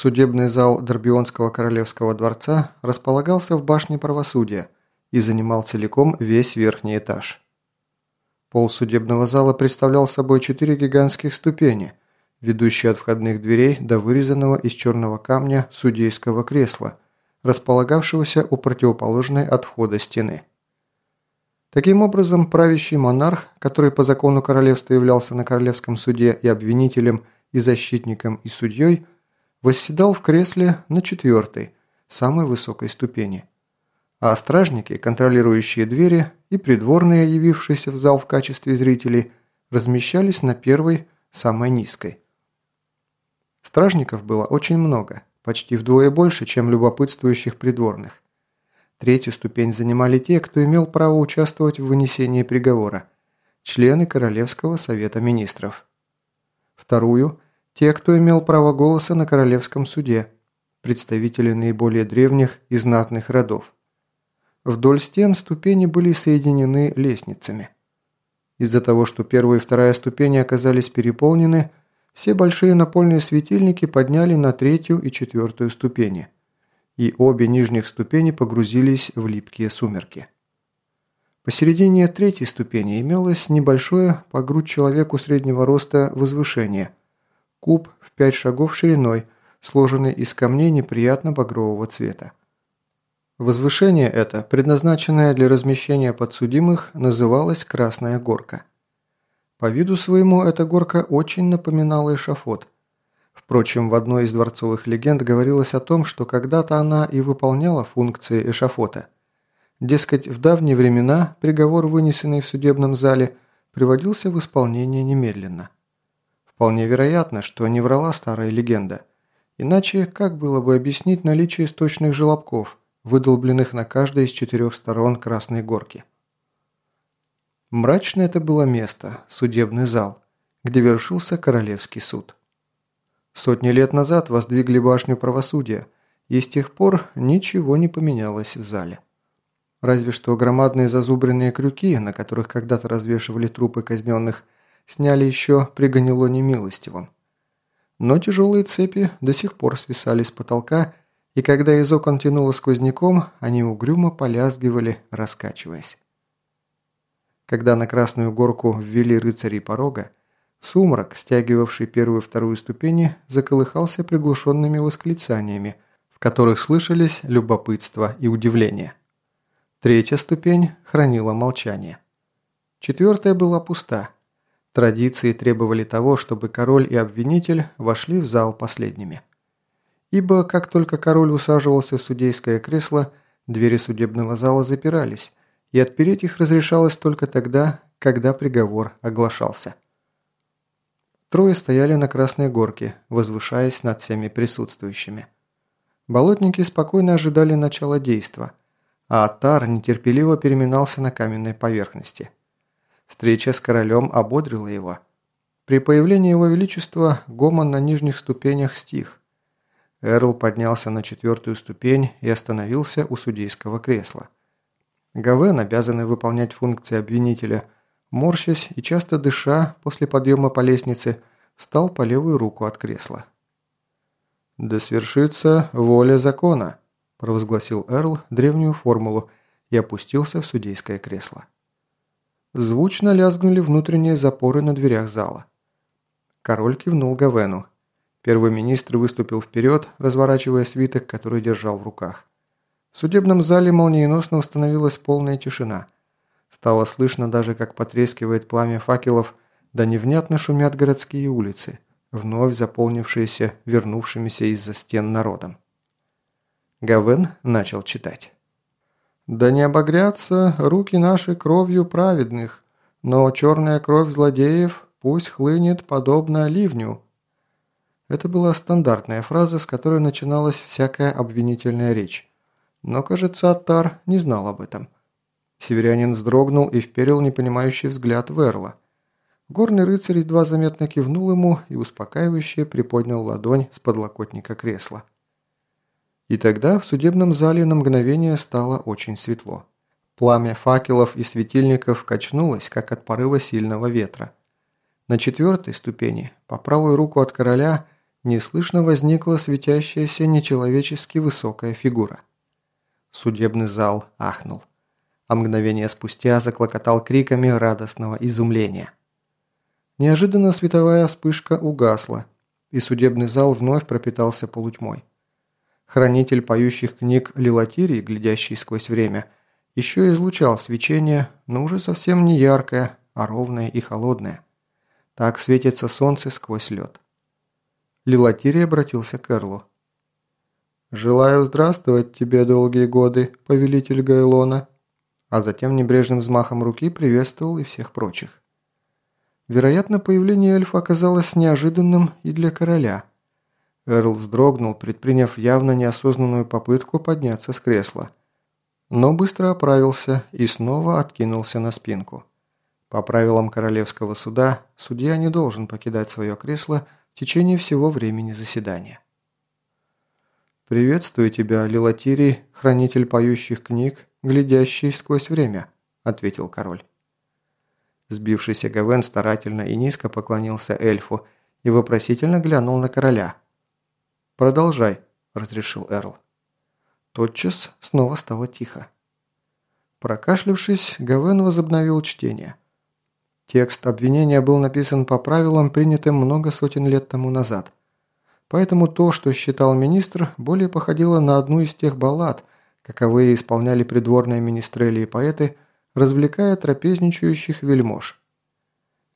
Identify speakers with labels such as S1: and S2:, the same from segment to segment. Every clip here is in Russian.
S1: Судебный зал Дорбионского королевского дворца располагался в башне правосудия и занимал целиком весь верхний этаж. Пол судебного зала представлял собой четыре гигантских ступени, ведущие от входных дверей до вырезанного из черного камня судейского кресла, располагавшегося у противоположной от входа стены. Таким образом, правящий монарх, который по закону королевства являлся на королевском суде и обвинителем, и защитником, и судьей – восседал в кресле на четвертой, самой высокой ступени. А стражники, контролирующие двери, и придворные, явившиеся в зал в качестве зрителей, размещались на первой, самой низкой. Стражников было очень много, почти вдвое больше, чем любопытствующих придворных. Третью ступень занимали те, кто имел право участвовать в вынесении приговора – члены Королевского совета министров. Вторую – те, кто имел право голоса на королевском суде, представители наиболее древних и знатных родов. Вдоль стен ступени были соединены лестницами. Из-за того, что первая и вторая ступени оказались переполнены, все большие напольные светильники подняли на третью и четвертую ступени, и обе нижних ступени погрузились в липкие сумерки. Посередине третьей ступени имелось небольшое по грудь человеку среднего роста возвышение – Куб в пять шагов шириной, сложенный из камней неприятно багрового цвета. Возвышение это, предназначенное для размещения подсудимых, называлось Красная Горка. По виду своему эта горка очень напоминала эшафот. Впрочем, в одной из дворцовых легенд говорилось о том, что когда-то она и выполняла функции эшафота. Дескать, в давние времена приговор, вынесенный в судебном зале, приводился в исполнение немедленно. Вполне вероятно, что не врала старая легенда. Иначе как было бы объяснить наличие источных желобков, выдолбленных на каждой из четырех сторон Красной Горки? Мрачное это было место, судебный зал, где вершился Королевский суд. Сотни лет назад воздвигли башню правосудия, и с тех пор ничего не поменялось в зале. Разве что громадные зазубренные крюки, на которых когда-то развешивали трупы казненных, сняли еще при Ганилоне Милостивом. Но тяжелые цепи до сих пор свисали с потолка, и когда из окон тянуло сквозняком, они угрюмо полязгивали, раскачиваясь. Когда на Красную Горку ввели рыцарей порога, сумрак, стягивавший первую вторую ступени, заколыхался приглушенными восклицаниями, в которых слышались любопытство и удивление. Третья ступень хранила молчание. Четвертая была пуста – Традиции требовали того, чтобы король и обвинитель вошли в зал последними. Ибо как только король усаживался в судейское кресло, двери судебного зала запирались, и отпереть их разрешалось только тогда, когда приговор оглашался. Трое стояли на Красной Горке, возвышаясь над всеми присутствующими. Болотники спокойно ожидали начала действа, а Атар нетерпеливо переминался на каменной поверхности – Встреча с королем ободрила его. При появлении его величества гомон на нижних ступенях стих. Эрл поднялся на четвертую ступень и остановился у судейского кресла. Гавен, обязанный выполнять функции обвинителя, морщась и часто дыша после подъема по лестнице, встал по левую руку от кресла. «Да свершится воля закона», – провозгласил Эрл древнюю формулу и опустился в судейское кресло. Звучно лязгнули внутренние запоры на дверях зала. Король кивнул Гавену. Первый министр выступил вперед, разворачивая свиток, который держал в руках. В судебном зале молниеносно установилась полная тишина. Стало слышно даже, как потрескивает пламя факелов, да невнятно шумят городские улицы, вновь заполнившиеся вернувшимися из-за стен народом. Гавен начал читать. Да не обогрятся руки наши кровью праведных, но черная кровь злодеев пусть хлынет подобно ливню». Это была стандартная фраза, с которой начиналась всякая обвинительная речь. Но, кажется, Аттар не знал об этом. Северянин вздрогнул и вперил непонимающий взгляд в Эрла. Горный рыцарь едва заметно кивнул ему и успокаивающе приподнял ладонь с подлокотника кресла. И тогда в судебном зале на мгновение стало очень светло. Пламя факелов и светильников качнулось, как от порыва сильного ветра. На четвертой ступени, по правую руку от короля, неслышно возникла светящаяся нечеловечески высокая фигура. Судебный зал ахнул, а мгновение спустя заклокотал криками радостного изумления. Неожиданно световая вспышка угасла, и судебный зал вновь пропитался полутьмой. Хранитель поющих книг Лилатирий, глядящий сквозь время, еще излучал свечение, но уже совсем не яркое, а ровное и холодное. Так светится солнце сквозь лед. Лилатирий обратился к Эрлу. «Желаю здравствовать тебе долгие годы, повелитель Гайлона», а затем небрежным взмахом руки приветствовал и всех прочих. Вероятно, появление эльфа оказалось неожиданным и для короля. Эрл вздрогнул, предприняв явно неосознанную попытку подняться с кресла. Но быстро оправился и снова откинулся на спинку. По правилам королевского суда, судья не должен покидать свое кресло в течение всего времени заседания. «Приветствую тебя, Лилатирий, хранитель поющих книг, глядящий сквозь время», – ответил король. Сбившийся Гавен старательно и низко поклонился эльфу и вопросительно глянул на короля. «Продолжай», – разрешил Эрл. Тотчас снова стало тихо. Прокашлявшись, Гавен возобновил чтение. Текст обвинения был написан по правилам, принятым много сотен лет тому назад – Поэтому то, что считал министр, более походило на одну из тех баллад, каковые исполняли придворные министрели и поэты, развлекая трапезничающих вельмож.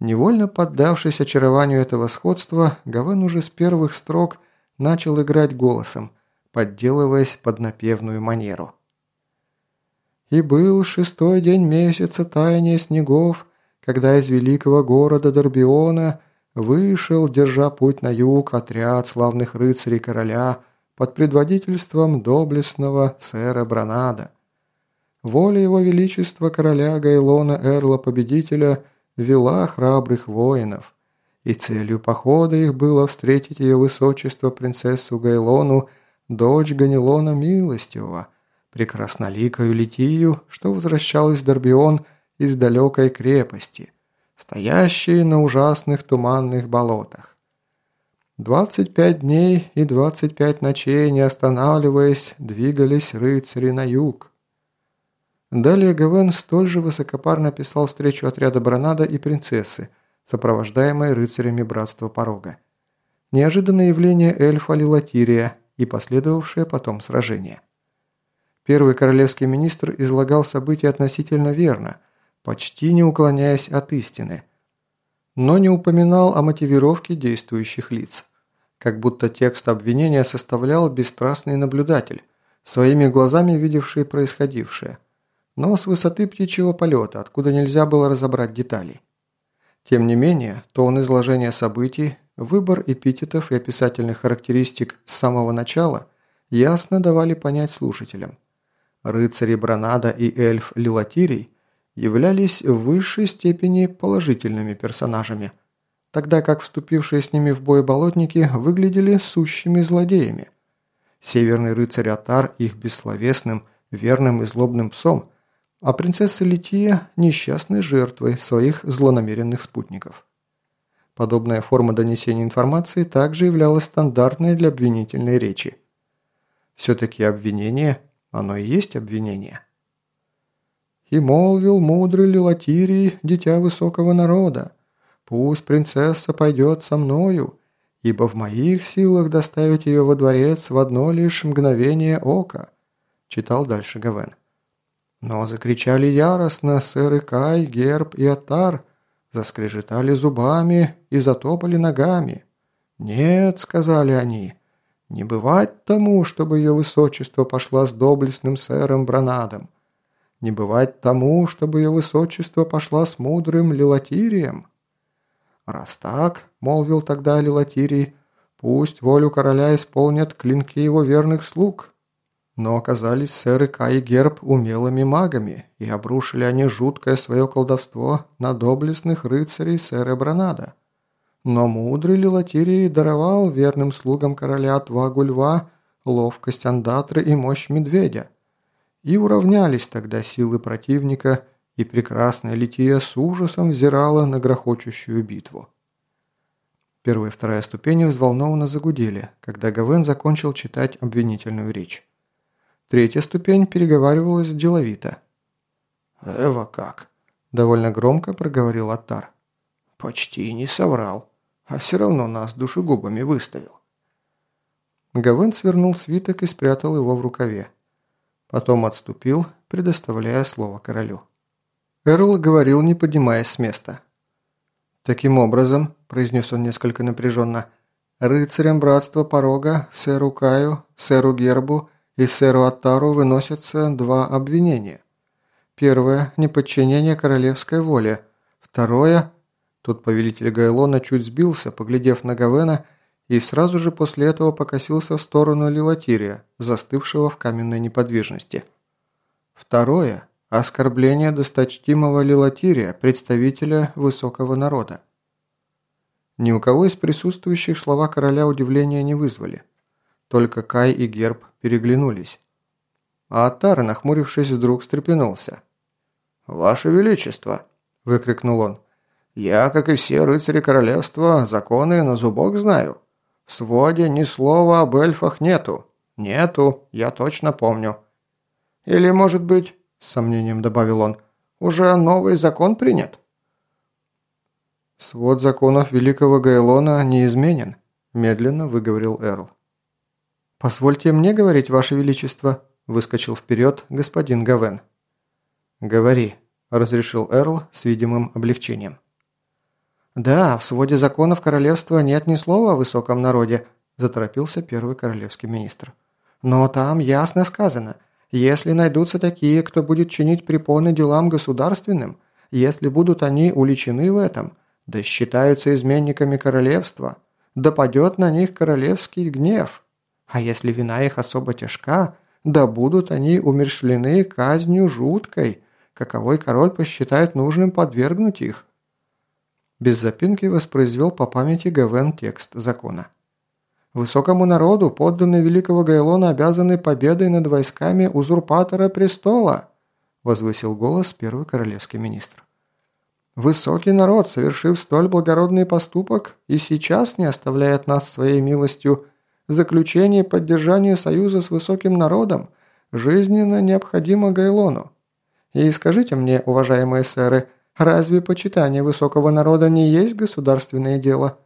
S1: Невольно поддавшись очарованию этого сходства, Гавен уже с первых строк начал играть голосом, подделываясь под напевную манеру. «И был шестой день месяца таяния снегов, когда из великого города Дорбиона – Вышел, держа путь на юг, отряд славных рыцарей короля под предводительством доблестного сэра Бранада. Воля его величества короля Гайлона Эрла-победителя вела храбрых воинов, и целью похода их было встретить ее высочество принцессу Гайлону, дочь Ганилона Милостивого, прекрасноликою Литию, что возвращалась Дорбион из далекой крепости – стоящие на ужасных туманных болотах. Двадцать пять дней и двадцать пять ночей, не останавливаясь, двигались рыцари на юг. Далее Гавен столь же высокопарно писал встречу отряда Бранада и принцессы, сопровождаемой рыцарями Братства Порога. Неожиданное явление эльфа Лилатирия и последовавшее потом сражение. Первый королевский министр излагал события относительно верно – почти не уклоняясь от истины, но не упоминал о мотивировке действующих лиц, как будто текст обвинения составлял бесстрастный наблюдатель, своими глазами видевший происходившее, но с высоты птичьего полета, откуда нельзя было разобрать деталей. Тем не менее, тон изложения событий, выбор эпитетов и описательных характеристик с самого начала ясно давали понять слушателям. Рыцари Бранада и эльф Лилатирий являлись в высшей степени положительными персонажами, тогда как вступившие с ними в бой болотники выглядели сущими злодеями. Северный рыцарь Атар их бессловесным, верным и злобным псом, а принцесса Лития – несчастной жертвой своих злонамеренных спутников. Подобная форма донесения информации также являлась стандартной для обвинительной речи. Все-таки обвинение, оно и есть обвинение. И молвил мудрый Лилатирий, дитя высокого народа, «Пусть принцесса пойдет со мною, ибо в моих силах доставить ее во дворец в одно лишь мгновение ока», читал дальше Гавен. Но закричали яростно сэры Кай, Герб и Атар, заскрежетали зубами и затопали ногами. «Нет», — сказали они, — «не бывать тому, чтобы ее высочество пошла с доблестным сэром Бранадом. Не бывать тому, чтобы ее высочество пошла с мудрым Лилатирием. Раз так, молвил тогда Лилатирий, пусть волю короля исполнят клинки его верных слуг. Но оказались сэры Кай и Герб умелыми магами, и обрушили они жуткое свое колдовство на доблестных рыцарей сэра Бранада. Но мудрый Лилатирий даровал верным слугам короля отвагу льва, ловкость андатры и мощь медведя. И уравнялись тогда силы противника, и прекрасная Лития с ужасом взирала на грохочущую битву. Первая и вторая ступени взволнованно загудели, когда Гавен закончил читать обвинительную речь. Третья ступень переговаривалась деловито.
S2: «Эва как?»
S1: – довольно громко проговорил Аттар.
S2: «Почти не соврал, а все равно нас душегубами выставил».
S1: Гавен свернул свиток и спрятал его в рукаве. Потом отступил, предоставляя слово королю. Эрл говорил, не поднимаясь с места. «Таким образом», – произнес он несколько напряженно, – «рыцарям братства порога, сэру Каю, сэру Гербу и сэру Аттару выносятся два обвинения. Первое – неподчинение королевской воле. Второе – тут повелитель Гайлона чуть сбился, поглядев на Гавена, и сразу же после этого покосился в сторону Лилатирия, застывшего в каменной неподвижности. Второе – оскорбление досточтимого Лилатирия, представителя высокого народа. Ни у кого из присутствующих слова короля удивления не вызвали. Только Кай и Герб переглянулись. А Атар, нахмурившись, вдруг встрепенулся.
S2: «Ваше Величество!» – выкрикнул он. «Я, как и все рыцари королевства, законы на зубок знаю. В своде ни слова об эльфах нету. Нету, я точно помню. Или, может быть, с сомнением добавил он, уже новый закон принят?
S1: Свод законов Великого Гайлона неизменен, медленно выговорил Эрл. «Позвольте мне говорить, Ваше Величество», – выскочил вперед господин Гавен. «Говори», – разрешил Эрл с видимым облегчением. «Да, в своде законов королевства нет ни слова о высоком народе», – заторопился первый королевский министр. «Но там ясно сказано, если найдутся такие, кто будет чинить препоны делам государственным, если будут они уличены в этом, да считаются изменниками королевства, да падет на них королевский гнев. А если вина их особо тяжка, да будут они умершлены казнью жуткой, каковой король посчитает нужным подвергнуть их» без запинки воспроизвел по памяти Гавен текст закона. «Высокому народу подданные великого Гайлона обязаны победой над войсками узурпатора престола», возвысил голос первый королевский министр. «Высокий народ, совершив столь благородный поступок, и сейчас не оставляет нас своей милостью. Заключение и поддержание союза с высоким народом жизненно необходимо Гайлону. И скажите мне, уважаемые сэры, – Разве почитание высокого народа не есть государственное дело?»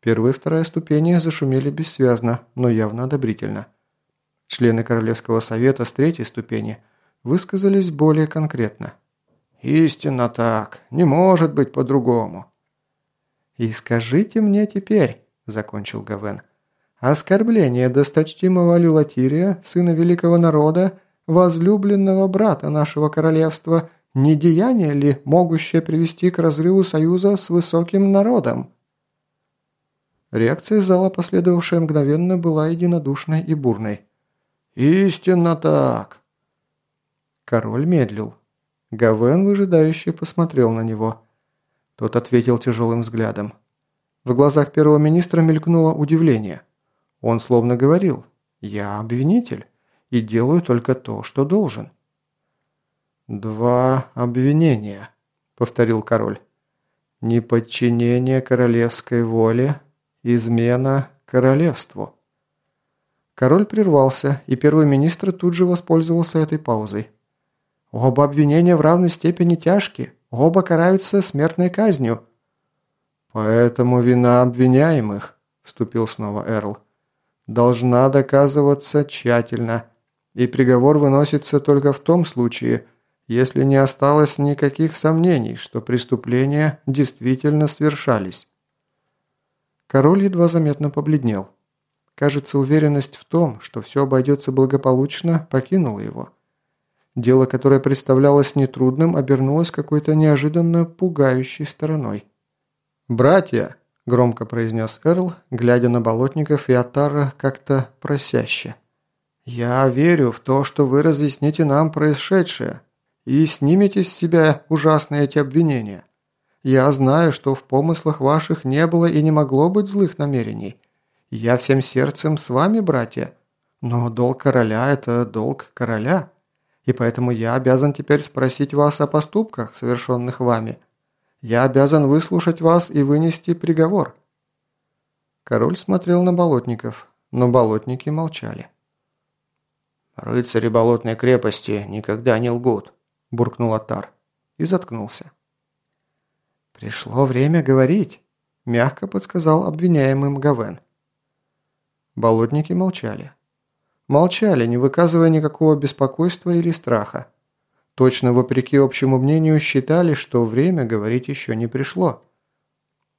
S1: Первая и вторая ступени зашумели бессвязно, но явно одобрительно. Члены Королевского совета с третьей ступени высказались более конкретно.
S2: «Истинно так. Не может быть по-другому».
S1: «И скажите мне теперь», – закончил Гавен, – «оскорбление досточтимого Люлатирия, сына великого народа, возлюбленного брата нашего королевства – не деяние ли, могущее привести к разрыву союза с высоким народом? Реакция зала, последовавшая мгновенно, была единодушной и бурной.
S2: «Истинно так!»
S1: Король медлил. Гавен выжидающе посмотрел на него. Тот ответил тяжелым взглядом. В глазах первого министра мелькнуло удивление. Он словно говорил «Я обвинитель и делаю только то, что должен». «Два обвинения», – повторил король. «Неподчинение королевской воле, измена королевству». Король прервался, и первый министр тут же воспользовался этой паузой. «Оба обвинения в равной степени тяжкие, оба караются смертной казнью». «Поэтому вина обвиняемых», – вступил снова Эрл, – «должна доказываться тщательно, и приговор выносится только в том случае, если не осталось никаких сомнений, что преступления действительно совершались. Король едва заметно побледнел. Кажется, уверенность в том, что все обойдется благополучно, покинула его. Дело, которое представлялось нетрудным, обернулось какой-то неожиданно пугающей стороной. «Братья!» – громко произнес Эрл, глядя на болотников и Атара как-то просяще. «Я верю в то, что вы разъясните нам происшедшее, и снимете с себя ужасные эти обвинения. Я знаю, что в помыслах ваших не было и не могло быть злых намерений. Я всем сердцем с вами, братья. Но долг короля – это долг короля. И поэтому я обязан теперь спросить вас о поступках, совершенных вами. Я обязан выслушать вас и вынести приговор. Король смотрел на болотников, но болотники молчали.
S2: «Рыцари болотной крепости никогда не лгут», – буркнул Атар и заткнулся.
S1: «Пришло время говорить», – мягко подсказал обвиняемым Гавен. Болотники молчали. Молчали, не выказывая никакого беспокойства или страха. Точно вопреки общему мнению считали, что время говорить еще не пришло.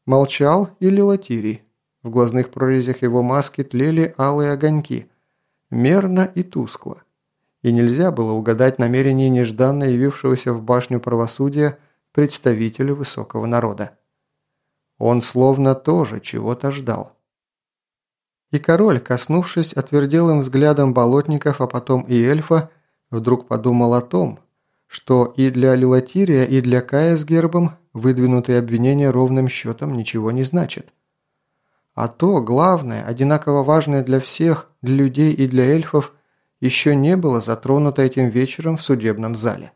S1: Молчал и Лилатирий. В глазных прорезях его маски тлели алые огоньки. Мерно и тускло. И нельзя было угадать намерение нежданно явившегося в башню правосудия представителя высокого народа. Он словно тоже чего-то ждал. И король, коснувшись отверделым взглядом болотников, а потом и эльфа, вдруг подумал о том, что и для Лилатирия, и для Кая с гербом выдвинутые обвинения ровным счетом ничего не значат. А то, главное, одинаково важное для всех, для людей и для эльфов, еще не было затронуто этим вечером в судебном зале.